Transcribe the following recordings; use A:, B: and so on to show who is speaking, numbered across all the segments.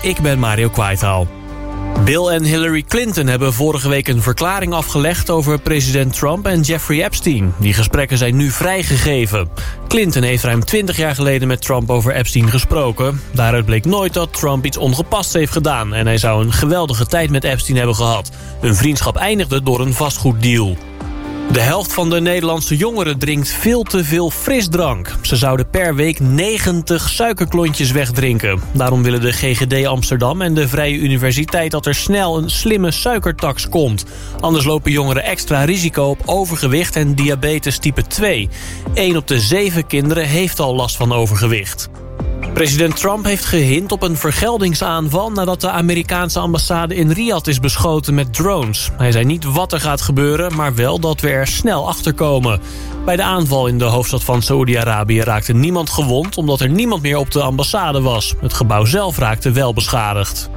A: ik ben Mario Kwaitaal. Bill en Hillary Clinton hebben vorige week een verklaring afgelegd... over president Trump en Jeffrey Epstein. Die gesprekken zijn nu vrijgegeven. Clinton heeft ruim 20 jaar geleden met Trump over Epstein gesproken. Daaruit bleek nooit dat Trump iets ongepasts heeft gedaan... en hij zou een geweldige tijd met Epstein hebben gehad. Hun vriendschap eindigde door een vastgoeddeal. De helft van de Nederlandse jongeren drinkt veel te veel frisdrank. Ze zouden per week 90 suikerklontjes wegdrinken. Daarom willen de GGD Amsterdam en de Vrije Universiteit... dat er snel een slimme suikertax komt. Anders lopen jongeren extra risico op overgewicht en diabetes type 2. 1 op de 7 kinderen heeft al last van overgewicht. President Trump heeft gehind op een vergeldingsaanval... nadat de Amerikaanse ambassade in Riyadh is beschoten met drones. Hij zei niet wat er gaat gebeuren, maar wel dat we er snel achter komen. Bij de aanval in de hoofdstad van Saoedi-Arabië raakte niemand gewond... omdat er niemand meer op de ambassade was. Het gebouw zelf raakte wel beschadigd.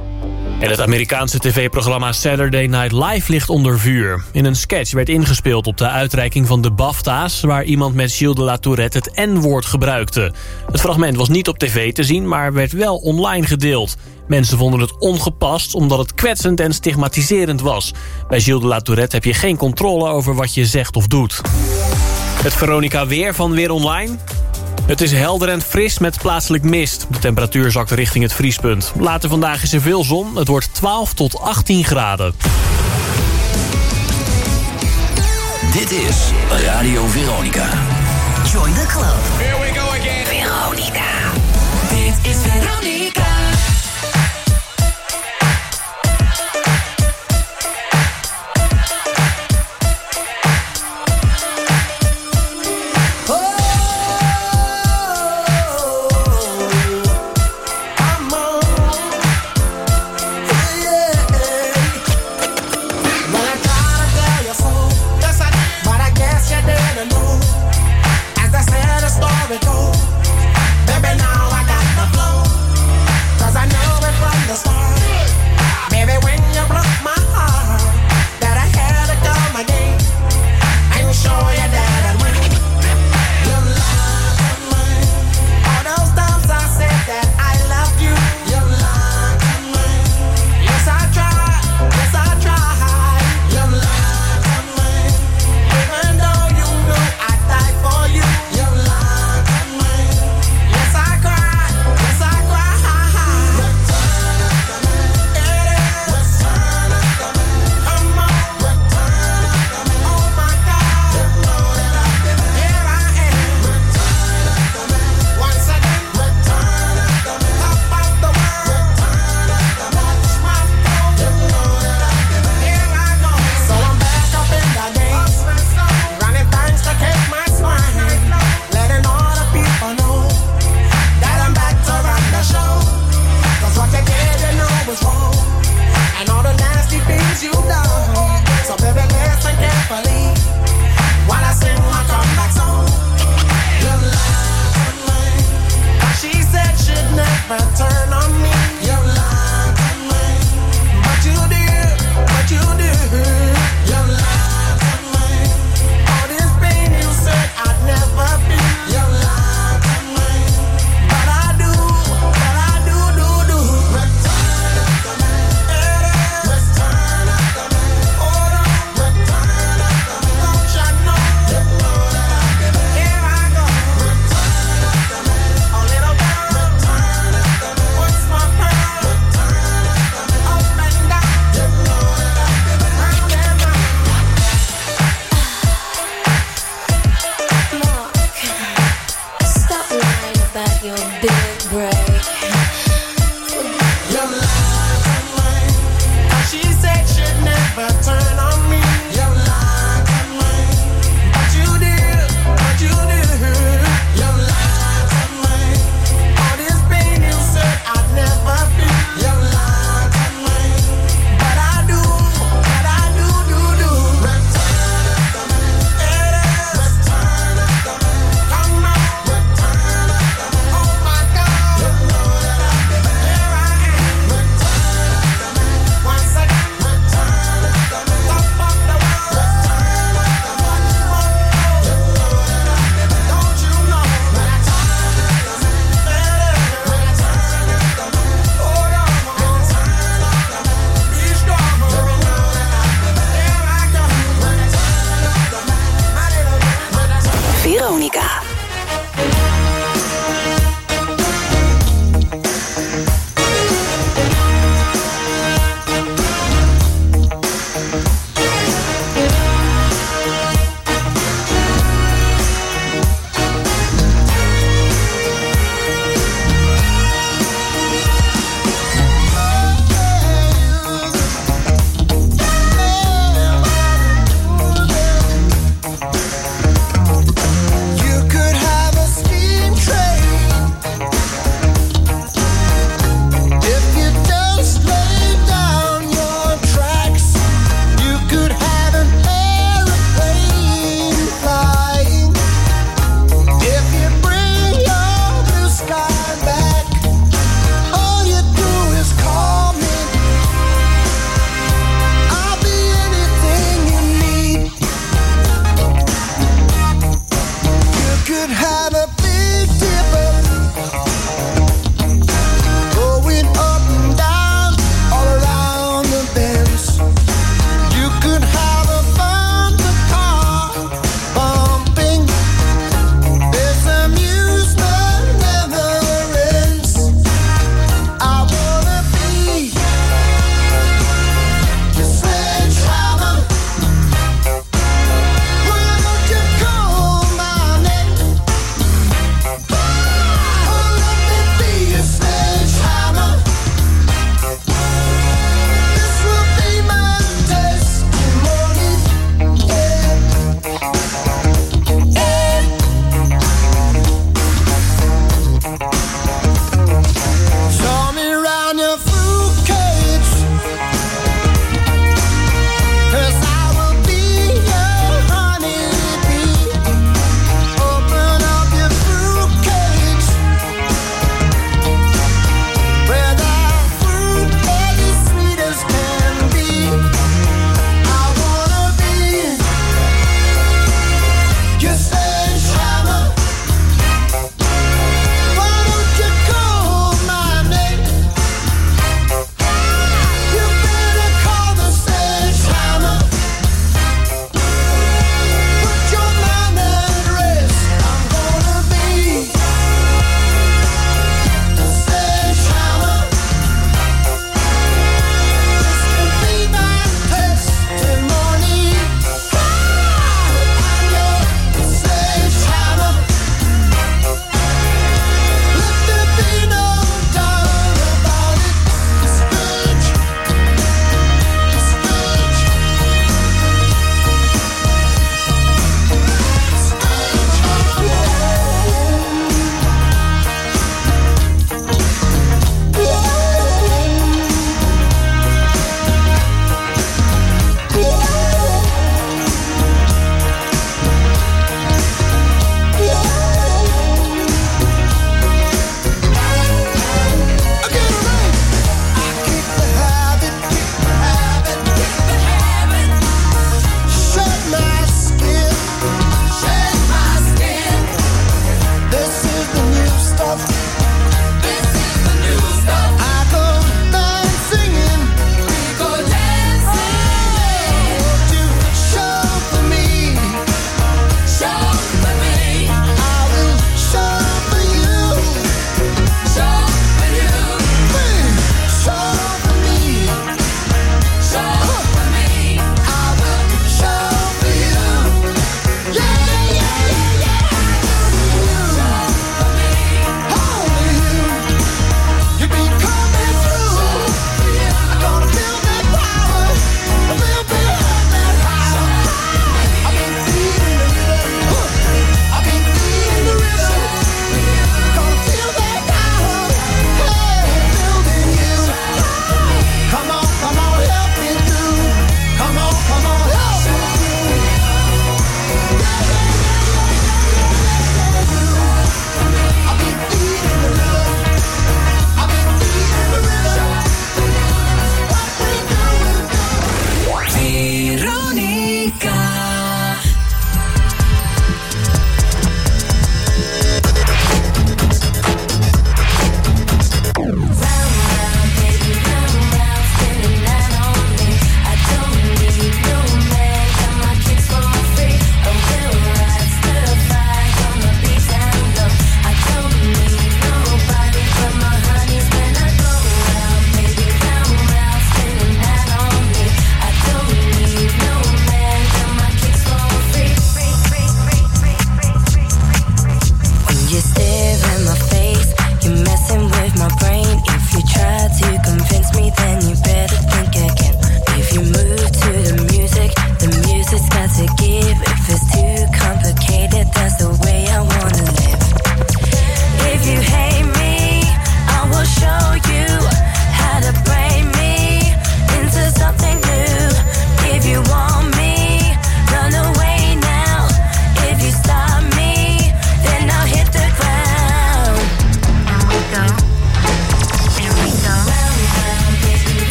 A: En het Amerikaanse tv-programma Saturday Night Live ligt onder vuur. In een sketch werd ingespeeld op de uitreiking van de BAFTA's... waar iemand met Gilles de la Tourette het N-woord gebruikte. Het fragment was niet op tv te zien, maar werd wel online gedeeld. Mensen vonden het ongepast omdat het kwetsend en stigmatiserend was. Bij Gilles de la Tourette heb je geen controle over wat je zegt of doet. Het Veronica Weer van Weer Online. Het is helder en fris met plaatselijk mist. De temperatuur zakt richting het vriespunt. Later vandaag is er veel zon. Het wordt 12 tot 18 graden.
B: Dit is Radio Veronica.
C: Join the club.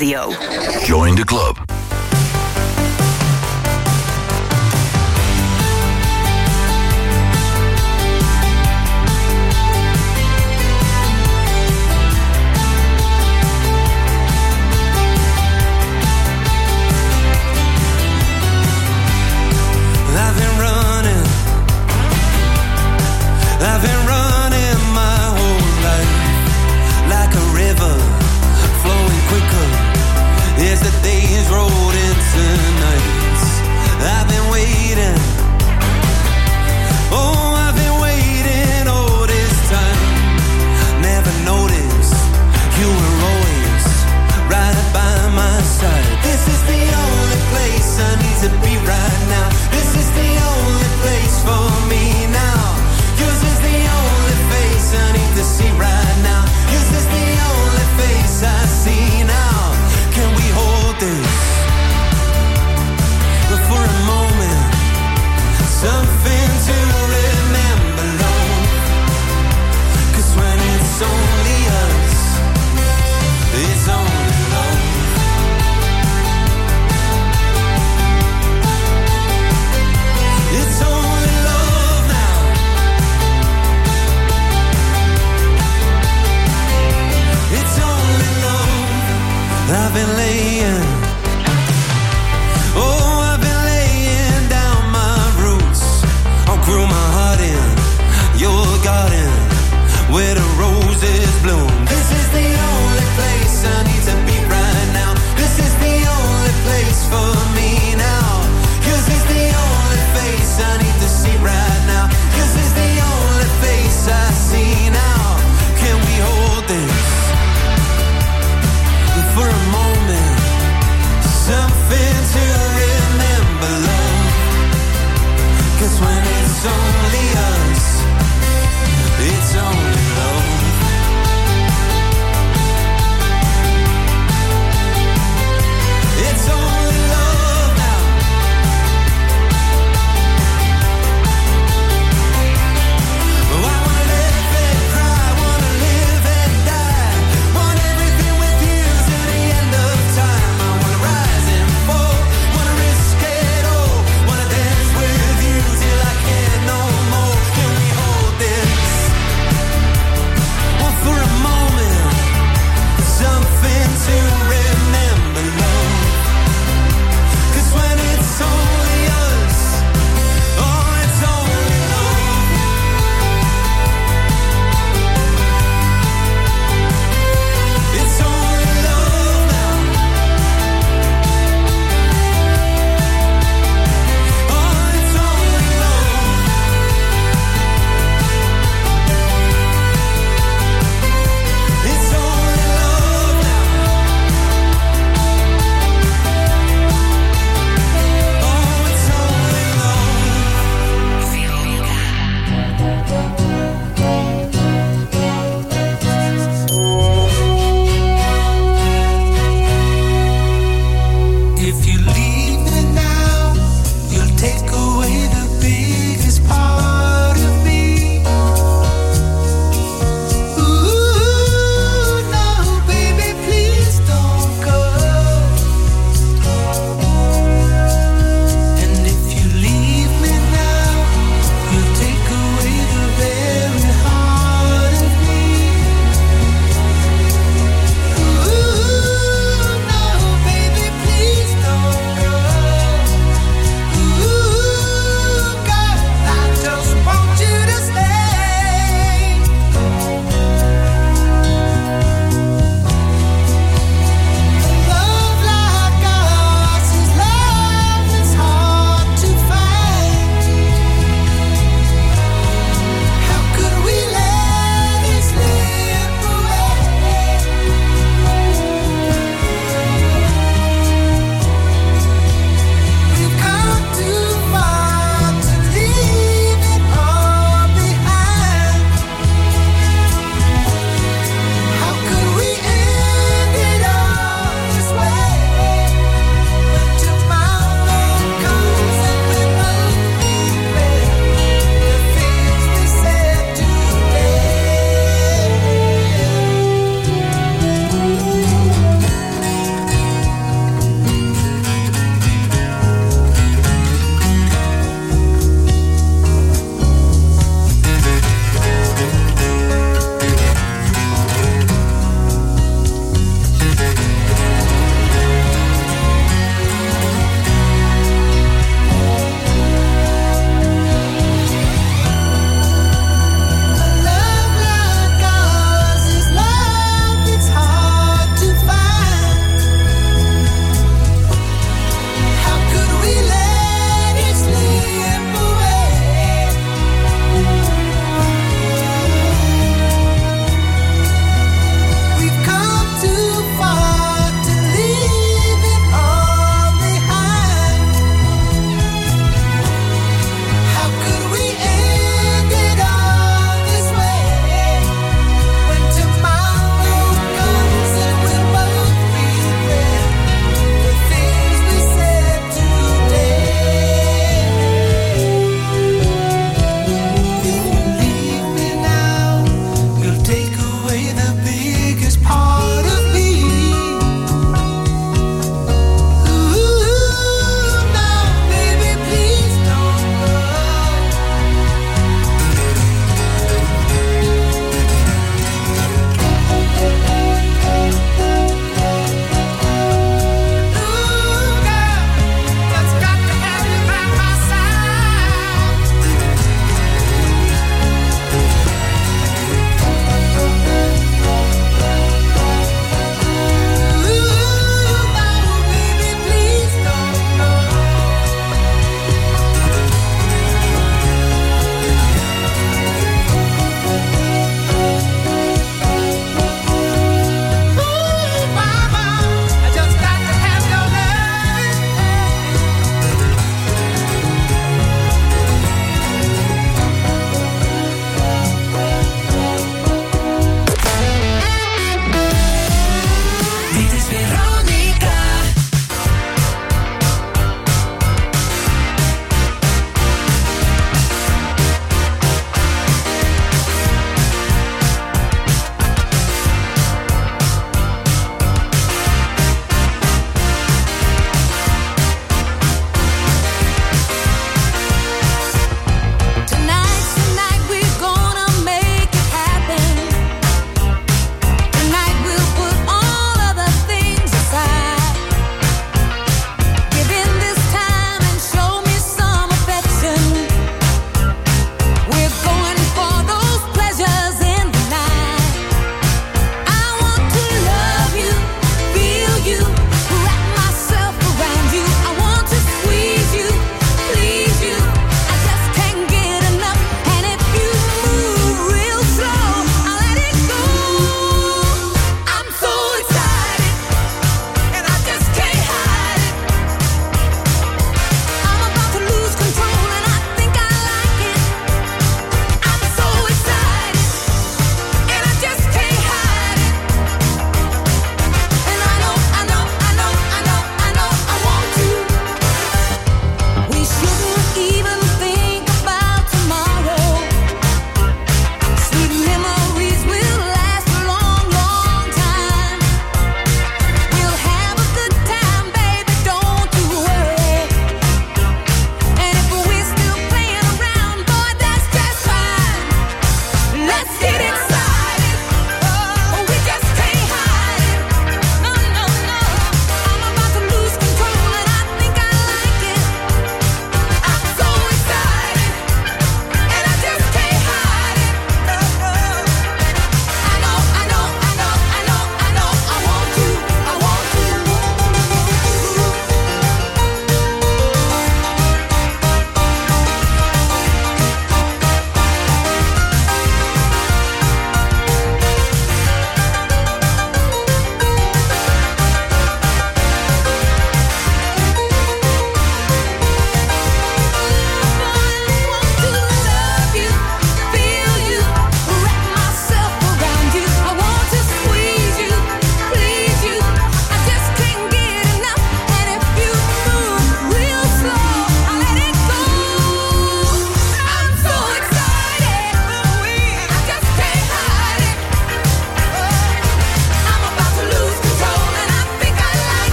C: Radio.
B: Join the club.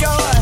D: yours.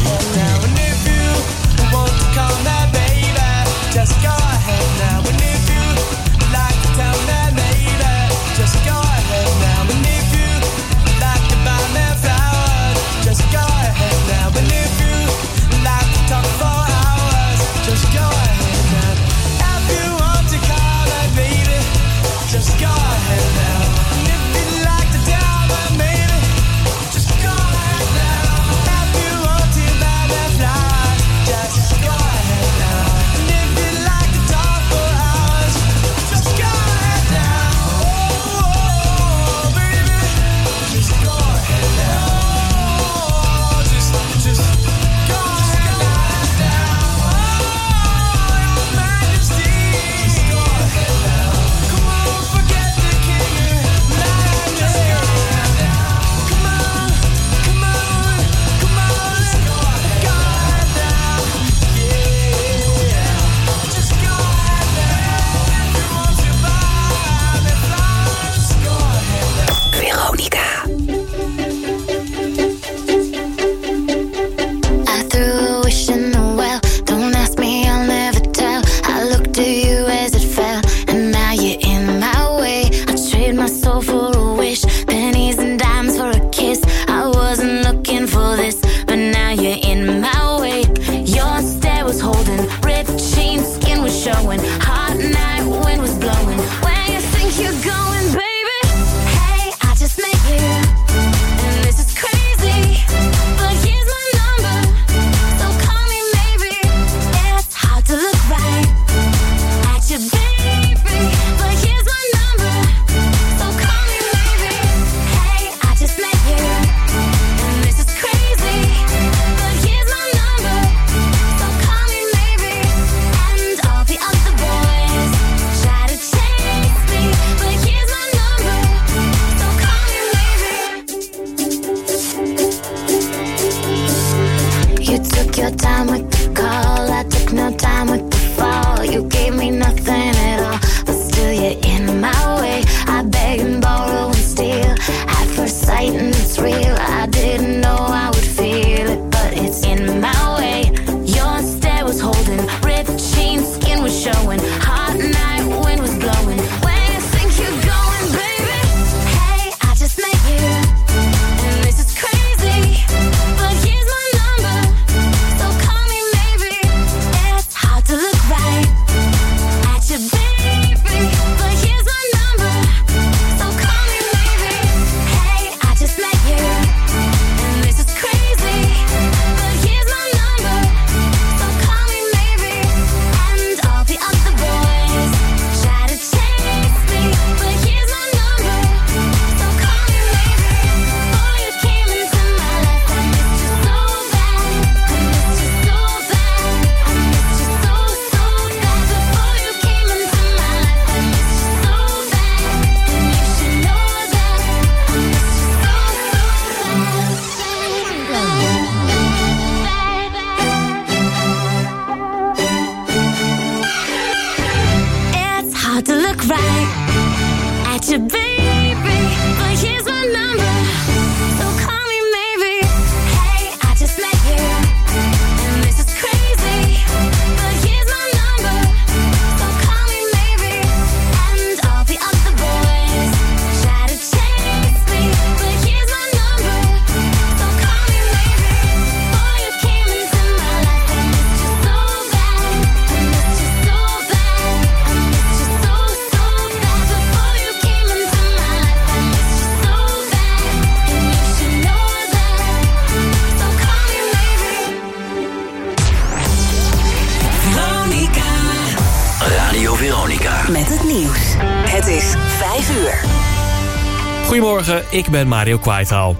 A: Ik ben Mario Kwaitaal.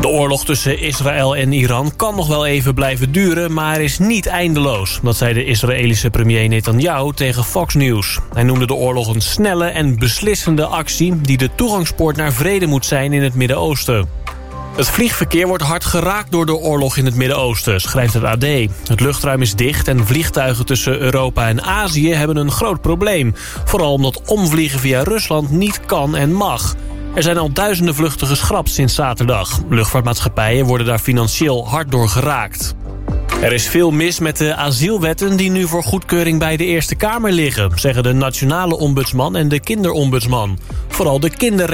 A: De oorlog tussen Israël en Iran kan nog wel even blijven duren... maar is niet eindeloos. Dat zei de Israëlische premier Netanyahu tegen Fox News. Hij noemde de oorlog een snelle en beslissende actie... die de toegangspoort naar vrede moet zijn in het Midden-Oosten. Het vliegverkeer wordt hard geraakt door de oorlog in het Midden-Oosten, schrijft het AD. Het luchtruim is dicht en vliegtuigen tussen Europa en Azië hebben een groot probleem. Vooral omdat omvliegen via Rusland niet kan en mag. Er zijn al duizenden vluchten geschrapt sinds zaterdag. Luchtvaartmaatschappijen worden daar financieel hard door geraakt. Er is veel mis met de asielwetten die nu voor goedkeuring bij de Eerste Kamer liggen... zeggen de nationale ombudsman en de kinderombudsman. Vooral de kinderrechten